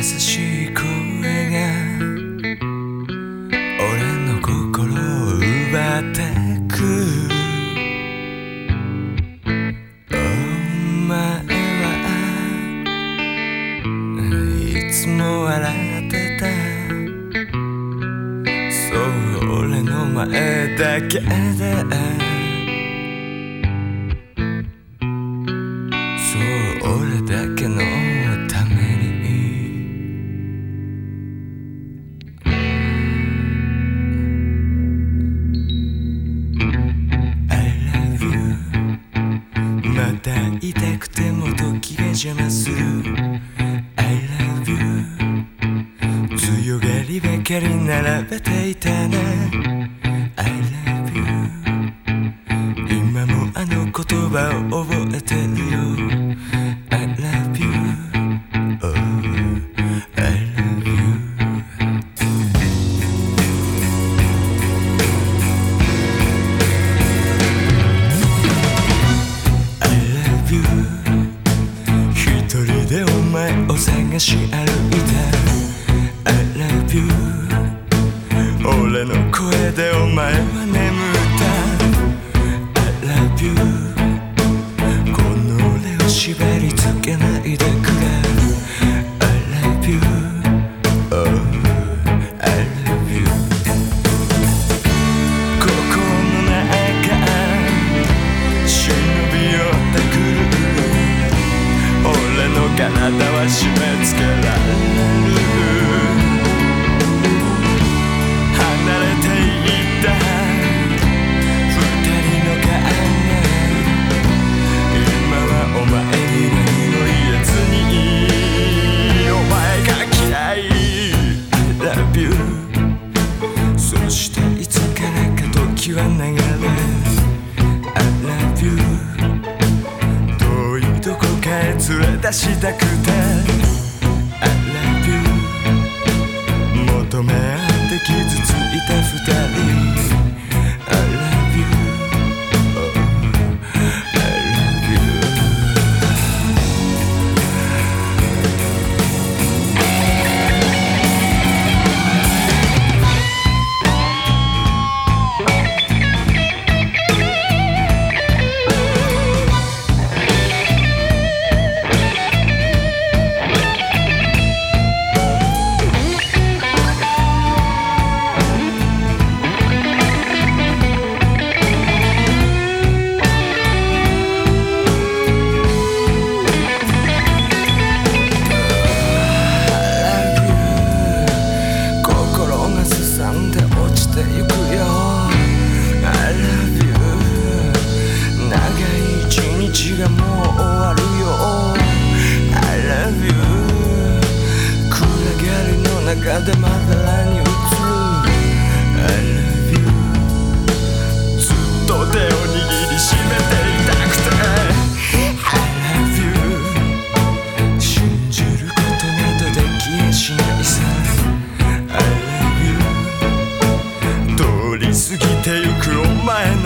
優しい声が俺の心を奪ってく。お前はいつも笑ってた。そう俺の前だけで。邪魔す。る I love you 強がりばかり並べてしある出したくて I love you 求め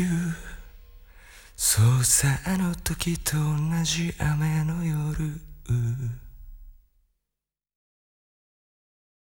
you そうさあの時と同じ雨の夜。